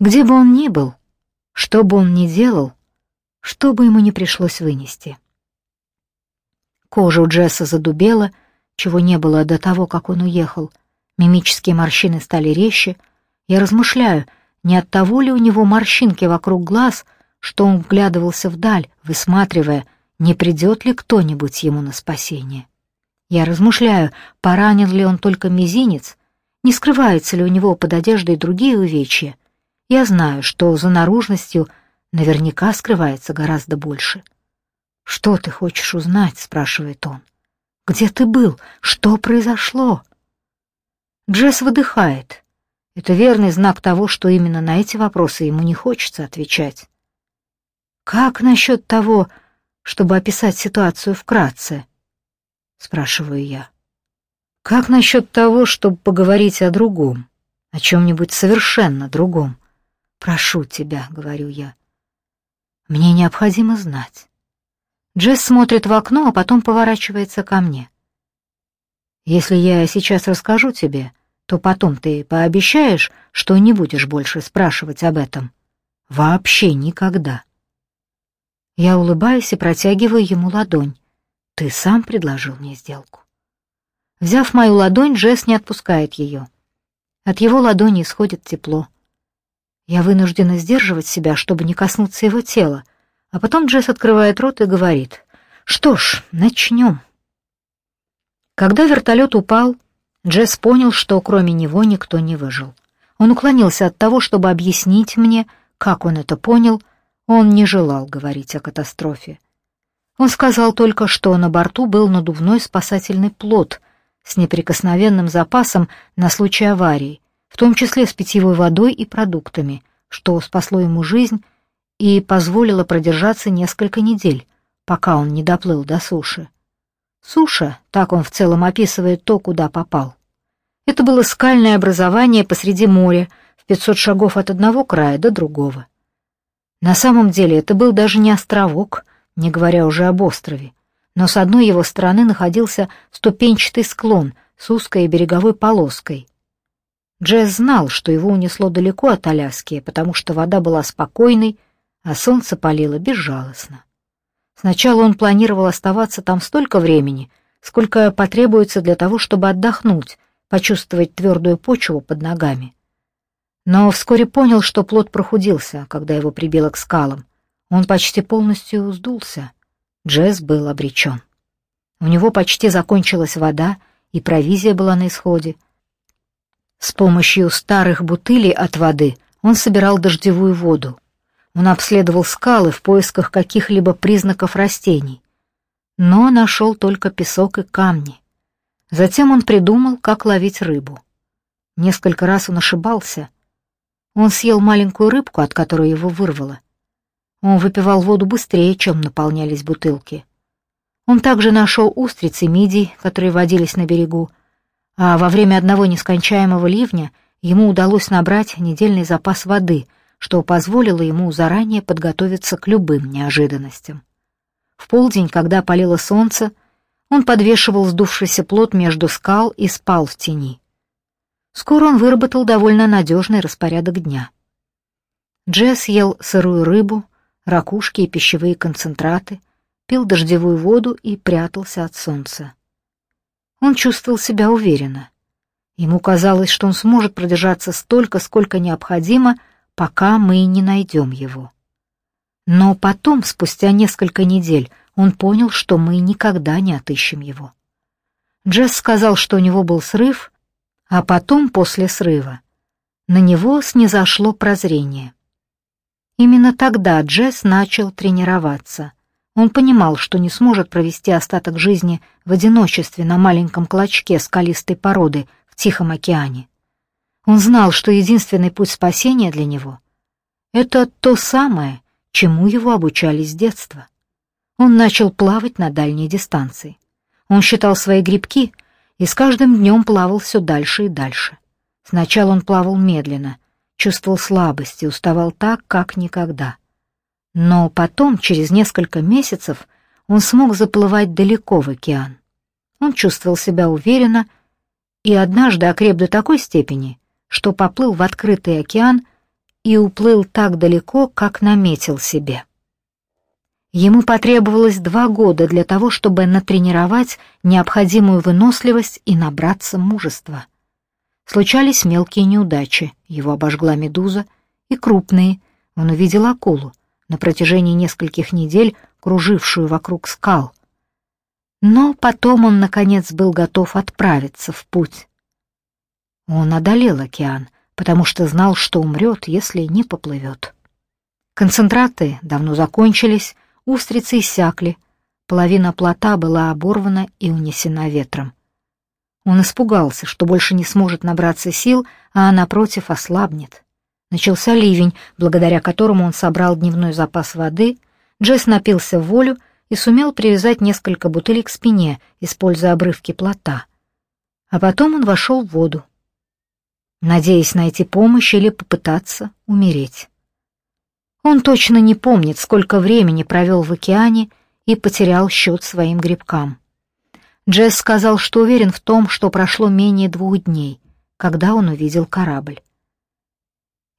Где бы он ни был, что бы он ни делал, что бы ему не пришлось вынести. Кожа у Джесса задубела, чего не было до того, как он уехал. Мимические морщины стали резче. Я размышляю, не от того ли у него морщинки вокруг глаз, что он вглядывался вдаль, высматривая, не придет ли кто-нибудь ему на спасение. Я размышляю, поранен ли он только мизинец, не скрывается ли у него под одеждой другие увечья. Я знаю, что за наружностью наверняка скрывается гораздо больше. «Что ты хочешь узнать?» — спрашивает он. «Где ты был? Что произошло?» Джесс выдыхает. Это верный знак того, что именно на эти вопросы ему не хочется отвечать. «Как насчет того, чтобы описать ситуацию вкратце?» — спрашиваю я. «Как насчет того, чтобы поговорить о другом, о чем-нибудь совершенно другом? Прошу тебя», — говорю я. «Мне необходимо знать». Джесс смотрит в окно, а потом поворачивается ко мне. «Если я сейчас расскажу тебе, то потом ты пообещаешь, что не будешь больше спрашивать об этом. Вообще никогда». Я улыбаюсь и протягиваю ему ладонь. «Ты сам предложил мне сделку». Взяв мою ладонь, Джесс не отпускает ее. От его ладони исходит тепло. Я вынуждена сдерживать себя, чтобы не коснуться его тела, а потом Джесс открывает рот и говорит, «Что ж, начнем». Когда вертолет упал, Джесс понял, что кроме него никто не выжил. Он уклонился от того, чтобы объяснить мне, как он это понял, он не желал говорить о катастрофе. Он сказал только, что на борту был надувной спасательный плот с неприкосновенным запасом на случай аварии, в том числе с питьевой водой и продуктами, что спасло ему жизнь и позволило продержаться несколько недель, пока он не доплыл до суши. Суша, так он в целом описывает то, куда попал. Это было скальное образование посреди моря, в 500 шагов от одного края до другого. На самом деле это был даже не островок, не говоря уже об острове, но с одной его стороны находился ступенчатый склон с узкой береговой полоской. Джесс знал, что его унесло далеко от Аляски, потому что вода была спокойной, а солнце палило безжалостно. Сначала он планировал оставаться там столько времени, сколько потребуется для того, чтобы отдохнуть, почувствовать твердую почву под ногами. Но вскоре понял, что плод прохудился, когда его прибило к скалам. Он почти полностью сдулся. Джесс был обречен. У него почти закончилась вода, и провизия была на исходе. С помощью старых бутылей от воды он собирал дождевую воду. Он обследовал скалы в поисках каких-либо признаков растений, но нашел только песок и камни. Затем он придумал, как ловить рыбу. Несколько раз он ошибался, он съел маленькую рыбку, от которой его вырвало. Он выпивал воду быстрее, чем наполнялись бутылки. Он также нашел устрицы мидий, которые водились на берегу, а во время одного нескончаемого ливня ему удалось набрать недельный запас воды, что позволило ему заранее подготовиться к любым неожиданностям. В полдень, когда палило солнце, он подвешивал сдувшийся плод между скал и спал в тени. Скоро он выработал довольно надежный распорядок дня. Джесс ел сырую рыбу, ракушки и пищевые концентраты, пил дождевую воду и прятался от солнца. Он чувствовал себя уверенно. Ему казалось, что он сможет продержаться столько, сколько необходимо, пока мы не найдем его. Но потом, спустя несколько недель, он понял, что мы никогда не отыщем его. Джесс сказал, что у него был срыв, а потом, после срыва, на него снизошло прозрение. Именно тогда Джесс начал тренироваться. Он понимал, что не сможет провести остаток жизни в одиночестве на маленьком клочке скалистой породы в Тихом океане. Он знал, что единственный путь спасения для него — это то самое, чему его обучали с детства. Он начал плавать на дальней дистанции. Он считал свои грибки — и с каждым днем плавал все дальше и дальше. Сначала он плавал медленно, чувствовал слабость и уставал так, как никогда. Но потом, через несколько месяцев, он смог заплывать далеко в океан. Он чувствовал себя уверенно и однажды окреп до такой степени, что поплыл в открытый океан и уплыл так далеко, как наметил себе. Ему потребовалось два года для того, чтобы натренировать необходимую выносливость и набраться мужества. Случались мелкие неудачи, его обожгла медуза, и крупные, он увидел акулу, на протяжении нескольких недель кружившую вокруг скал. Но потом он, наконец, был готов отправиться в путь. Он одолел океан, потому что знал, что умрет, если не поплывет. Концентраты давно закончились, устрицы иссякли, половина плота была оборвана и унесена ветром. Он испугался, что больше не сможет набраться сил, а напротив ослабнет. Начался ливень, благодаря которому он собрал дневной запас воды, Джесс напился в волю и сумел привязать несколько бутылей к спине, используя обрывки плота. А потом он вошел в воду, надеясь найти помощь или попытаться умереть. Он точно не помнит, сколько времени провел в океане и потерял счет своим грибкам. Джесс сказал, что уверен в том, что прошло менее двух дней, когда он увидел корабль.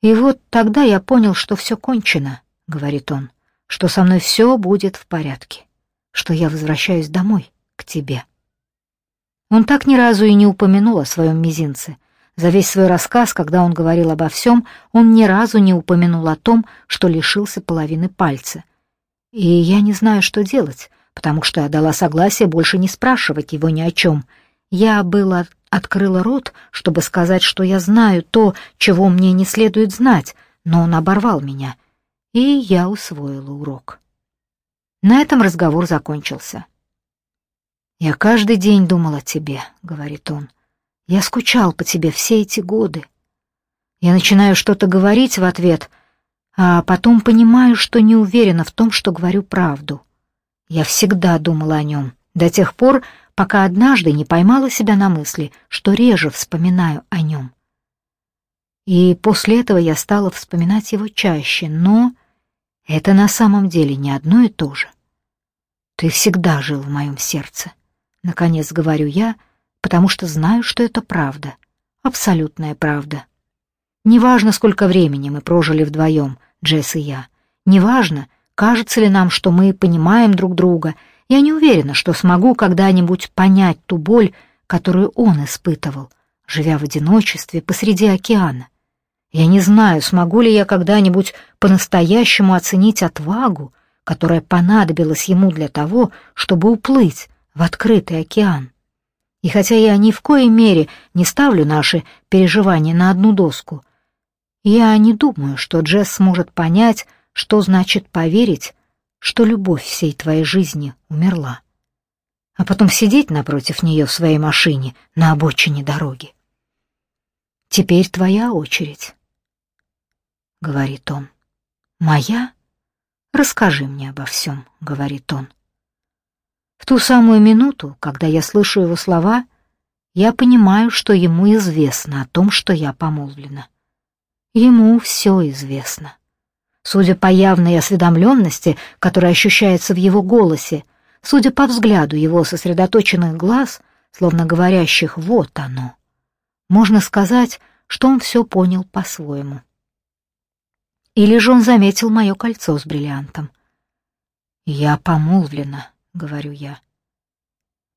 «И вот тогда я понял, что все кончено», — говорит он, — «что со мной все будет в порядке, что я возвращаюсь домой, к тебе». Он так ни разу и не упомянул о своем мизинце, за весь свой рассказ, когда он говорил обо всем, он ни разу не упомянул о том, что лишился половины пальца. И я не знаю, что делать, потому что я дала согласие больше не спрашивать его ни о чем. Я было открыла рот, чтобы сказать, что я знаю то, чего мне не следует знать, но он оборвал меня, и я усвоила урок. На этом разговор закончился. «Я каждый день думал о тебе», — говорит он. Я скучал по тебе все эти годы. Я начинаю что-то говорить в ответ, а потом понимаю, что не уверена в том, что говорю правду. Я всегда думала о нем, до тех пор, пока однажды не поймала себя на мысли, что реже вспоминаю о нем. И после этого я стала вспоминать его чаще, но это на самом деле не одно и то же. Ты всегда жил в моем сердце. Наконец говорю я, потому что знаю, что это правда, абсолютная правда. Неважно, сколько времени мы прожили вдвоем, Джесс и я. Неважно, кажется ли нам, что мы понимаем друг друга. Я не уверена, что смогу когда-нибудь понять ту боль, которую он испытывал, живя в одиночестве посреди океана. Я не знаю, смогу ли я когда-нибудь по-настоящему оценить отвагу, которая понадобилась ему для того, чтобы уплыть в открытый океан. И хотя я ни в коей мере не ставлю наши переживания на одну доску, я не думаю, что Джесс сможет понять, что значит поверить, что любовь всей твоей жизни умерла, а потом сидеть напротив нее в своей машине на обочине дороги. «Теперь твоя очередь», — говорит он. «Моя? Расскажи мне обо всем», — говорит он. В ту самую минуту, когда я слышу его слова, я понимаю, что ему известно о том, что я помолвлена. Ему все известно. Судя по явной осведомленности, которая ощущается в его голосе, судя по взгляду его сосредоточенных глаз, словно говорящих «вот оно», можно сказать, что он все понял по-своему. Или же он заметил мое кольцо с бриллиантом. «Я помолвлена», говорю я.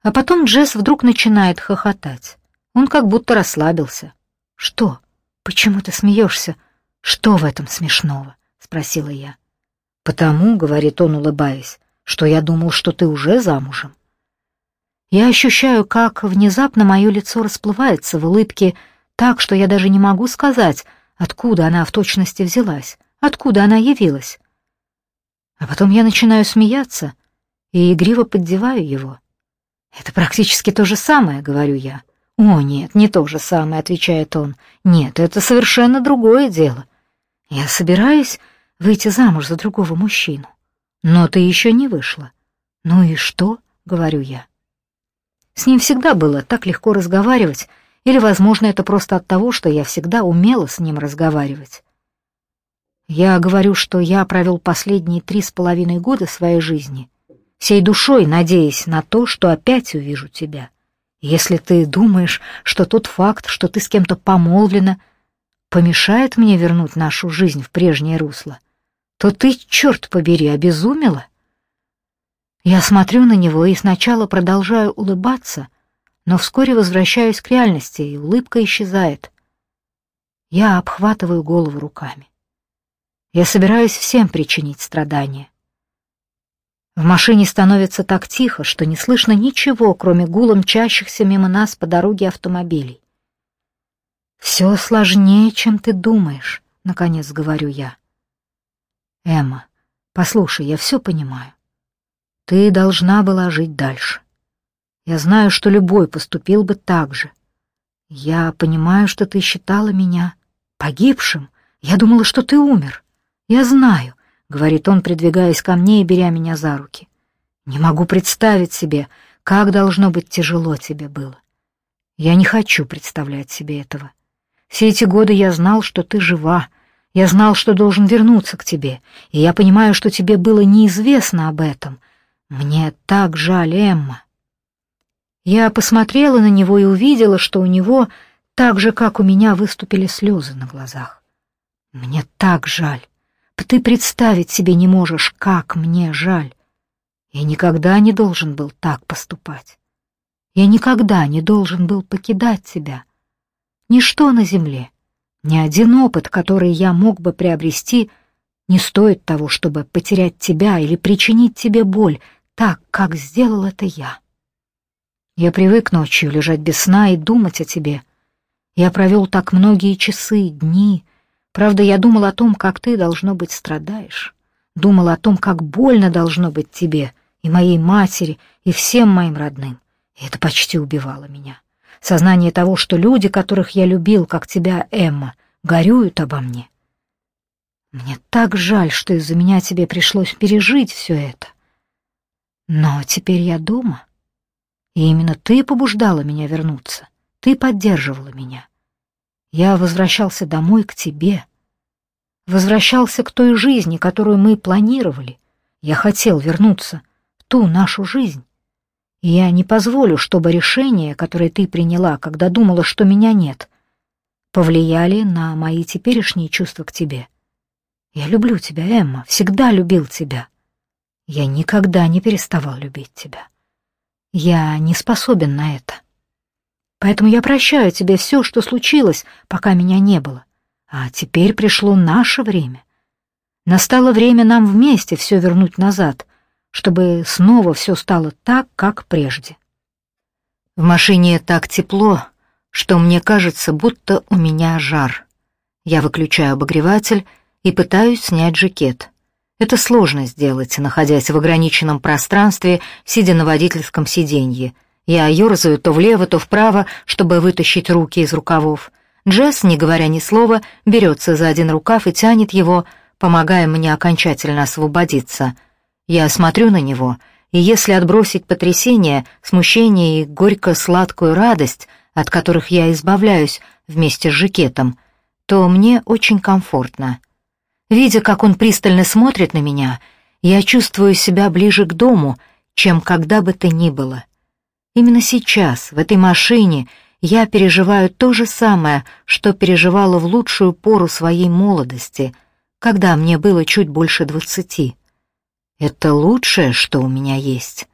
А потом Джесс вдруг начинает хохотать. Он как будто расслабился. «Что? Почему ты смеешься? Что в этом смешного?» — спросила я. «Потому», — говорит он, улыбаясь, — «что я думал, что ты уже замужем». Я ощущаю, как внезапно мое лицо расплывается в улыбке так, что я даже не могу сказать, откуда она в точности взялась, откуда она явилась. А потом я начинаю смеяться — и игриво поддеваю его. «Это практически то же самое», — говорю я. «О, нет, не то же самое», — отвечает он. «Нет, это совершенно другое дело. Я собираюсь выйти замуж за другого мужчину. Но ты еще не вышла». «Ну и что?» — говорю я. С ним всегда было так легко разговаривать, или, возможно, это просто от того, что я всегда умела с ним разговаривать. Я говорю, что я провел последние три с половиной года своей жизни — всей душой надеясь на то, что опять увижу тебя. Если ты думаешь, что тот факт, что ты с кем-то помолвлена, помешает мне вернуть нашу жизнь в прежнее русло, то ты, черт побери, обезумела. Я смотрю на него и сначала продолжаю улыбаться, но вскоре возвращаюсь к реальности, и улыбка исчезает. Я обхватываю голову руками. Я собираюсь всем причинить страдания. В машине становится так тихо, что не слышно ничего, кроме гула мчащихся мимо нас по дороге автомобилей. «Все сложнее, чем ты думаешь», — наконец говорю я. «Эмма, послушай, я все понимаю. Ты должна была жить дальше. Я знаю, что любой поступил бы так же. Я понимаю, что ты считала меня погибшим. Я думала, что ты умер. Я знаю, — говорит он, придвигаясь ко мне и беря меня за руки. «Не могу представить себе, как должно быть тяжело тебе было. Я не хочу представлять себе этого. Все эти годы я знал, что ты жива, я знал, что должен вернуться к тебе, и я понимаю, что тебе было неизвестно об этом. Мне так жаль, Эмма». Я посмотрела на него и увидела, что у него, так же, как у меня, выступили слезы на глазах. «Мне так жаль. Ты представить себе не можешь, как мне жаль. Я никогда не должен был так поступать. Я никогда не должен был покидать тебя. Ничто на земле, ни один опыт, который я мог бы приобрести, не стоит того, чтобы потерять тебя или причинить тебе боль, так, как сделал это я. Я привык ночью лежать без сна и думать о тебе. Я провел так многие часы, дни, Правда, я думал о том, как ты, должно быть, страдаешь. Думал о том, как больно должно быть тебе, и моей матери, и всем моим родным. И это почти убивало меня. Сознание того, что люди, которых я любил, как тебя, Эмма, горюют обо мне. Мне так жаль, что из-за меня тебе пришлось пережить все это. Но теперь я дома, и именно ты побуждала меня вернуться. Ты поддерживала меня. Я возвращался домой к тебе. Возвращался к той жизни, которую мы планировали. Я хотел вернуться в ту нашу жизнь. Я не позволю, чтобы решения, которые ты приняла, когда думала, что меня нет, повлияли на мои теперешние чувства к тебе. Я люблю тебя, Эмма, всегда любил тебя. Я никогда не переставал любить тебя. Я не способен на это. Поэтому я прощаю тебе все, что случилось, пока меня не было. А теперь пришло наше время. Настало время нам вместе все вернуть назад, чтобы снова все стало так, как прежде. В машине так тепло, что мне кажется, будто у меня жар. Я выключаю обогреватель и пытаюсь снять жакет. Это сложно сделать, находясь в ограниченном пространстве, сидя на водительском сиденье — я ерзаю то влево, то вправо, чтобы вытащить руки из рукавов. Джесс, не говоря ни слова, берется за один рукав и тянет его, помогая мне окончательно освободиться. Я смотрю на него, и если отбросить потрясение, смущение и горько-сладкую радость, от которых я избавляюсь вместе с жакетом, то мне очень комфортно. Видя, как он пристально смотрит на меня, я чувствую себя ближе к дому, чем когда бы то ни было. Именно сейчас, в этой машине, я переживаю то же самое, что переживала в лучшую пору своей молодости, когда мне было чуть больше двадцати. Это лучшее, что у меня есть.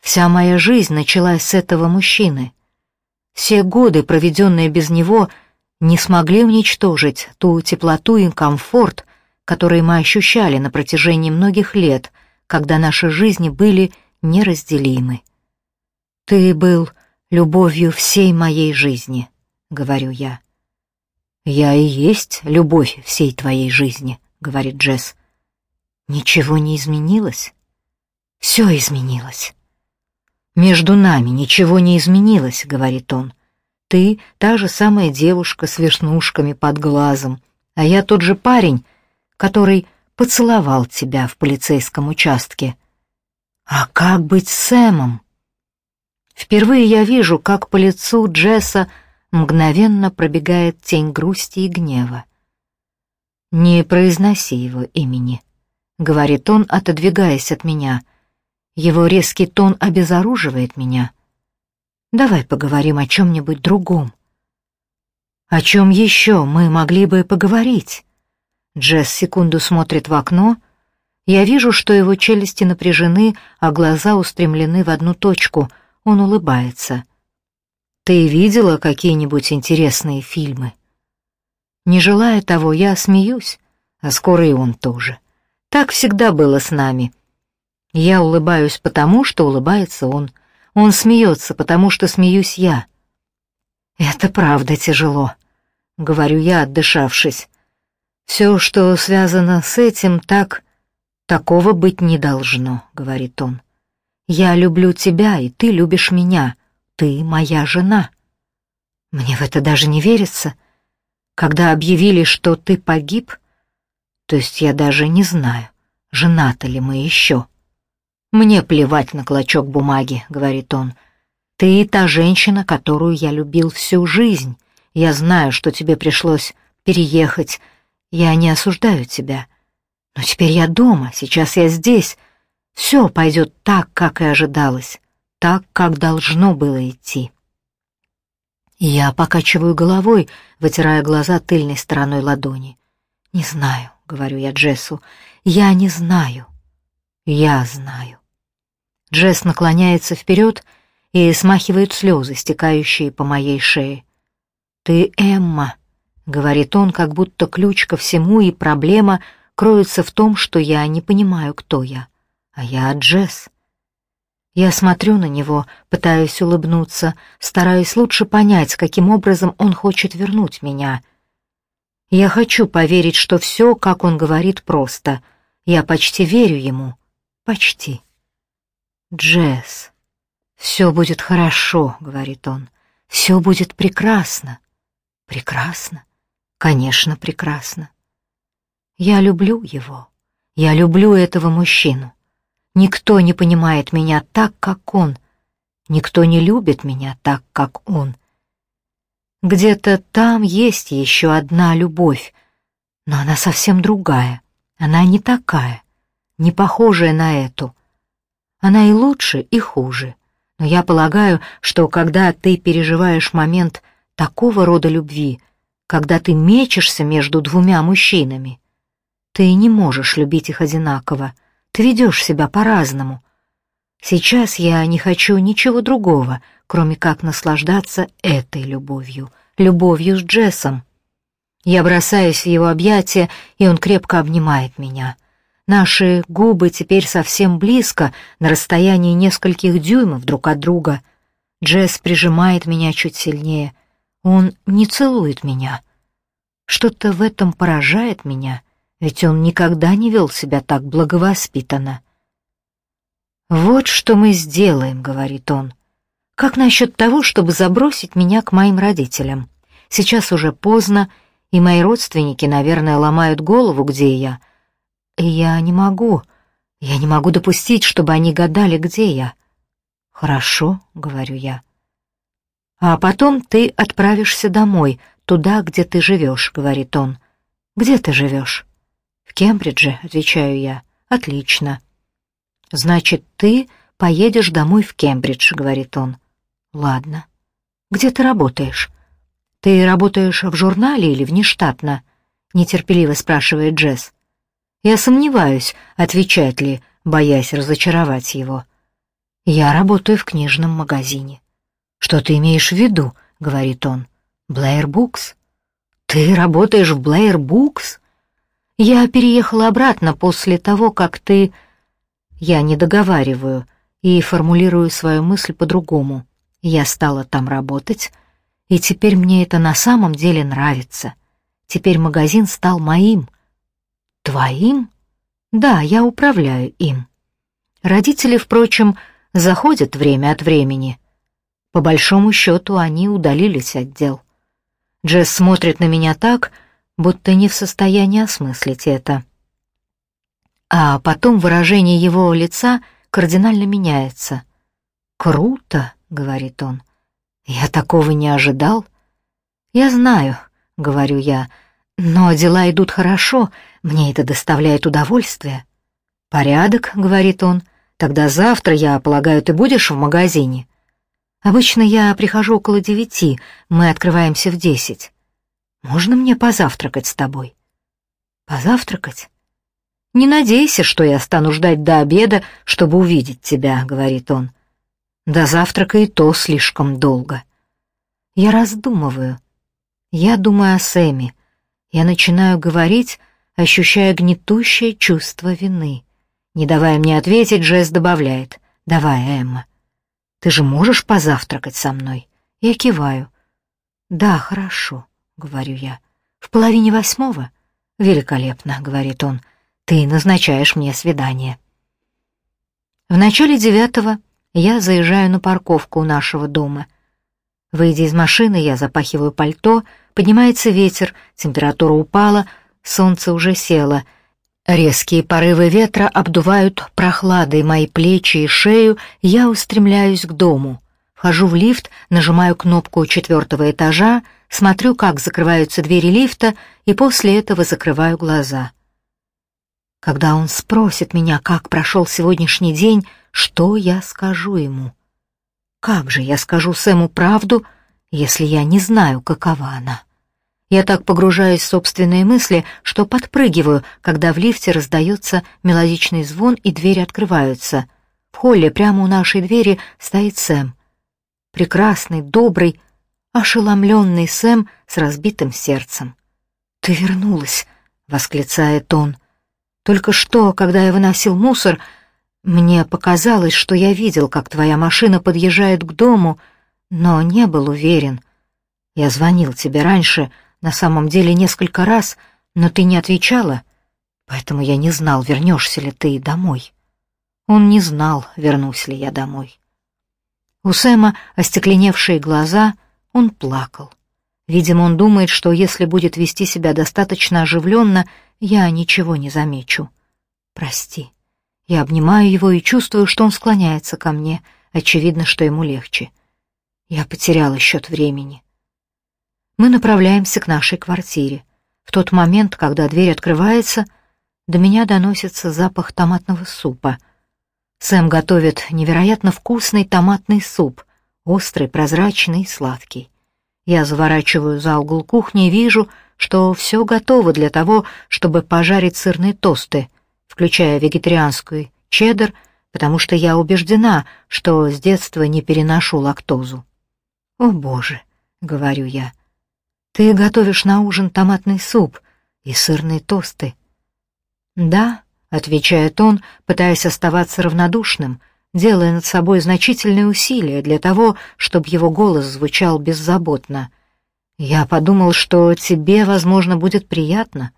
Вся моя жизнь началась с этого мужчины. Все годы, проведенные без него, не смогли уничтожить ту теплоту и комфорт, которые мы ощущали на протяжении многих лет, когда наши жизни были неразделимы. «Ты был любовью всей моей жизни», — говорю я. «Я и есть любовь всей твоей жизни», — говорит Джесс. «Ничего не изменилось?» «Все изменилось». «Между нами ничего не изменилось», — говорит он. «Ты та же самая девушка с веснушками под глазом, а я тот же парень, который поцеловал тебя в полицейском участке». «А как быть с Сэмом?» Впервые я вижу, как по лицу Джесса мгновенно пробегает тень грусти и гнева. «Не произноси его имени», — говорит он, отодвигаясь от меня. Его резкий тон обезоруживает меня. «Давай поговорим о чем-нибудь другом». «О чем еще мы могли бы поговорить?» Джесс секунду смотрит в окно. Я вижу, что его челюсти напряжены, а глаза устремлены в одну точку. Он улыбается. «Ты видела какие-нибудь интересные фильмы?» Не желая того, я смеюсь, а скоро и он тоже. Так всегда было с нами. Я улыбаюсь потому, что улыбается он. Он смеется, потому что смеюсь я. «Это правда тяжело», — говорю я, отдышавшись. «Все, что связано с этим, так... Такого быть не должно», — говорит он. «Я люблю тебя, и ты любишь меня. Ты моя жена». Мне в это даже не верится. Когда объявили, что ты погиб, то есть я даже не знаю, женаты ли мы еще. «Мне плевать на клочок бумаги», — говорит он. «Ты та женщина, которую я любил всю жизнь. Я знаю, что тебе пришлось переехать. Я не осуждаю тебя. Но теперь я дома, сейчас я здесь. Все пойдет так, как и ожидалось, так, как должно было идти». Я покачиваю головой, вытирая глаза тыльной стороной ладони. «Не знаю», — говорю я Джессу, — «я не знаю». «Я знаю». Джесс наклоняется вперед и смахивает слезы, стекающие по моей шее. «Ты Эмма», — говорит он, как будто ключ ко всему и проблема кроется в том, что я не понимаю, кто я. А я Джесс. Я смотрю на него, пытаясь улыбнуться, стараясь лучше понять, каким образом он хочет вернуть меня. Я хочу поверить, что все, как он говорит, просто. Я почти верю ему. Почти. «Джесс, все будет хорошо», — говорит он. «Все будет прекрасно». «Прекрасно? Конечно, прекрасно. Я люблю его. Я люблю этого мужчину. Никто не понимает меня так, как он. Никто не любит меня так, как он. Где-то там есть еще одна любовь, но она совсем другая. Она не такая, не похожая на эту. Она и лучше, и хуже. Но я полагаю, что когда ты переживаешь момент такого рода любви, когда ты мечешься между двумя мужчинами, ты не можешь любить их одинаково, ты ведешь себя по-разному. Сейчас я не хочу ничего другого, кроме как наслаждаться этой любовью, любовью с Джессом. Я бросаюсь в его объятия, и он крепко обнимает меня. Наши губы теперь совсем близко, на расстоянии нескольких дюймов друг от друга. Джесс прижимает меня чуть сильнее. Он не целует меня. Что-то в этом поражает меня — ведь он никогда не вел себя так благовоспитанно. «Вот что мы сделаем», — говорит он. «Как насчет того, чтобы забросить меня к моим родителям? Сейчас уже поздно, и мои родственники, наверное, ломают голову, где я. И я не могу, я не могу допустить, чтобы они гадали, где я». «Хорошо», — говорю я. «А потом ты отправишься домой, туда, где ты живешь», — говорит он. «Где ты живешь?» «В Кембридже», — отвечаю я. «Отлично». «Значит, ты поедешь домой в Кембридж», — говорит он. «Ладно. Где ты работаешь?» «Ты работаешь в журнале или внештатно?» — нетерпеливо спрашивает Джесс. Я сомневаюсь, отвечать ли, боясь разочаровать его. «Я работаю в книжном магазине». «Что ты имеешь в виду?» — говорит он. «Блэйр Букс». «Ты работаешь в Блэйр Букс?» Я переехала обратно после того, как ты... Я не договариваю и формулирую свою мысль по-другому. Я стала там работать, и теперь мне это на самом деле нравится. Теперь магазин стал моим. Твоим? Да, я управляю им. Родители, впрочем, заходят время от времени. По большому счету, они удалились от дел. Джесс смотрит на меня так, будто не в состоянии осмыслить это. А потом выражение его лица кардинально меняется. «Круто», — говорит он. «Я такого не ожидал». «Я знаю», — говорю я, — «но дела идут хорошо, мне это доставляет удовольствие». «Порядок», — говорит он, — «тогда завтра, я полагаю, ты будешь в магазине?» «Обычно я прихожу около девяти, мы открываемся в десять». Можно мне позавтракать с тобой?» «Позавтракать?» «Не надейся, что я стану ждать до обеда, чтобы увидеть тебя», — говорит он. «До завтрака и то слишком долго». Я раздумываю. Я думаю о Сэме. Я начинаю говорить, ощущая гнетущее чувство вины. Не давая мне ответить, Джесс добавляет. «Давай, Эмма. Ты же можешь позавтракать со мной?» Я киваю. «Да, хорошо», — говорю я. «В половине восьмого?» «Великолепно», — говорит он. «Ты назначаешь мне свидание». В начале девятого я заезжаю на парковку у нашего дома. Выйдя из машины, я запахиваю пальто, поднимается ветер, температура упала, солнце уже село. Резкие порывы ветра обдувают прохладой мои плечи и шею, я устремляюсь к дому. Вхожу в лифт, нажимаю кнопку четвертого этажа, смотрю, как закрываются двери лифта, и после этого закрываю глаза. Когда он спросит меня, как прошел сегодняшний день, что я скажу ему? Как же я скажу Сэму правду, если я не знаю, какова она? Я так погружаюсь в собственные мысли, что подпрыгиваю, когда в лифте раздается мелодичный звон и двери открываются. В холле прямо у нашей двери стоит Сэм прекрасный, добрый, ошеломленный Сэм с разбитым сердцем. «Ты вернулась!» — восклицает он. «Только что, когда я выносил мусор, мне показалось, что я видел, как твоя машина подъезжает к дому, но не был уверен. Я звонил тебе раньше, на самом деле несколько раз, но ты не отвечала, поэтому я не знал, вернешься ли ты домой». Он не знал, вернусь ли я домой. У Сэма остекленевшие глаза, он плакал. Видимо, он думает, что если будет вести себя достаточно оживленно, я ничего не замечу. Прости. Я обнимаю его и чувствую, что он склоняется ко мне. Очевидно, что ему легче. Я потеряла счет времени. Мы направляемся к нашей квартире. В тот момент, когда дверь открывается, до меня доносится запах томатного супа — Сэм готовит невероятно вкусный томатный суп, острый, прозрачный и сладкий. Я заворачиваю за угол кухни и вижу, что все готово для того, чтобы пожарить сырные тосты, включая вегетарианскую чеддер, потому что я убеждена, что с детства не переношу лактозу. «О, Боже!» — говорю я. «Ты готовишь на ужин томатный суп и сырные тосты». «Да», отвечает он, пытаясь оставаться равнодушным, делая над собой значительные усилия для того, чтобы его голос звучал беззаботно. «Я подумал, что тебе, возможно, будет приятно,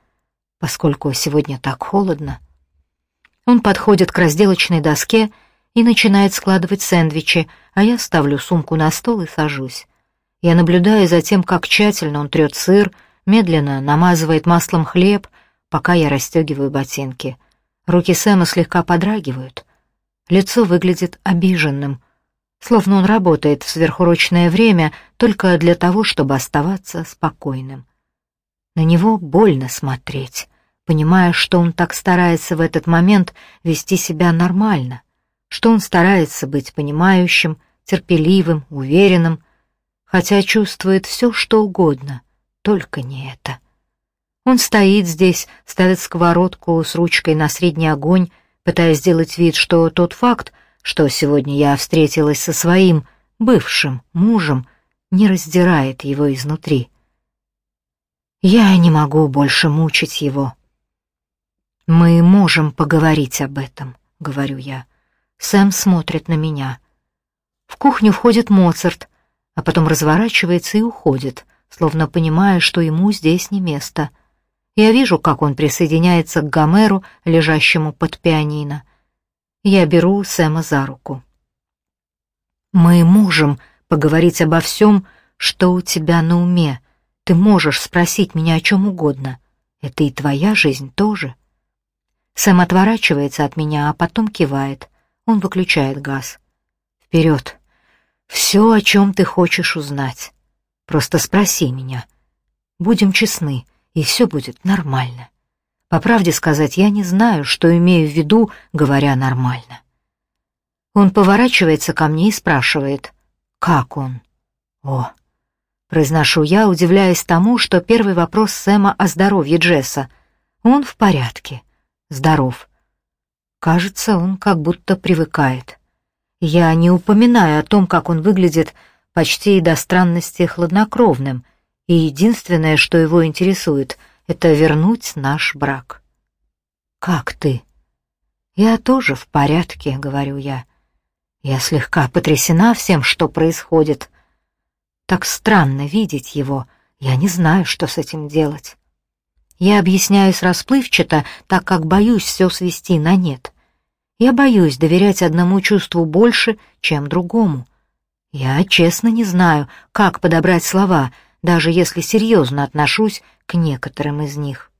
поскольку сегодня так холодно». Он подходит к разделочной доске и начинает складывать сэндвичи, а я ставлю сумку на стол и сажусь. Я наблюдаю за тем, как тщательно он трет сыр, медленно намазывает маслом хлеб, пока я расстегиваю ботинки. Руки Сэма слегка подрагивают. Лицо выглядит обиженным, словно он работает в сверхурочное время только для того, чтобы оставаться спокойным. На него больно смотреть, понимая, что он так старается в этот момент вести себя нормально, что он старается быть понимающим, терпеливым, уверенным, хотя чувствует все, что угодно, только не это. Он стоит здесь, ставит сковородку с ручкой на средний огонь, пытаясь сделать вид, что тот факт, что сегодня я встретилась со своим бывшим мужем, не раздирает его изнутри. Я не могу больше мучить его. «Мы можем поговорить об этом», — говорю я. Сэм смотрит на меня. В кухню входит Моцарт, а потом разворачивается и уходит, словно понимая, что ему здесь не место — я вижу, как он присоединяется к Гомеру, лежащему под пианино. Я беру Сэма за руку. «Мы можем поговорить обо всем, что у тебя на уме. Ты можешь спросить меня о чем угодно. Это и твоя жизнь тоже». Сэм отворачивается от меня, а потом кивает. Он выключает газ. «Вперед! Все, о чем ты хочешь узнать. Просто спроси меня. Будем честны, и все будет нормально. По правде сказать, я не знаю, что имею в виду, говоря нормально. Он поворачивается ко мне и спрашивает, как он? О, Произношу я, удивляясь тому, что первый вопрос Сэма о здоровье Джесса. Он в порядке, здоров. Кажется, он как будто привыкает. Я не упоминаю о том, как он выглядит почти до странности хладнокровным, и единственное, что его интересует, это вернуть наш брак. «Как ты?» «Я тоже в порядке», — говорю я. Я слегка потрясена всем, что происходит. Так странно видеть его, я не знаю, что с этим делать. Я объясняюсь расплывчато, так как боюсь все свести на нет. Я боюсь доверять одному чувству больше, чем другому. Я честно не знаю, как подобрать слова, даже если серьезно отношусь к некоторым из них.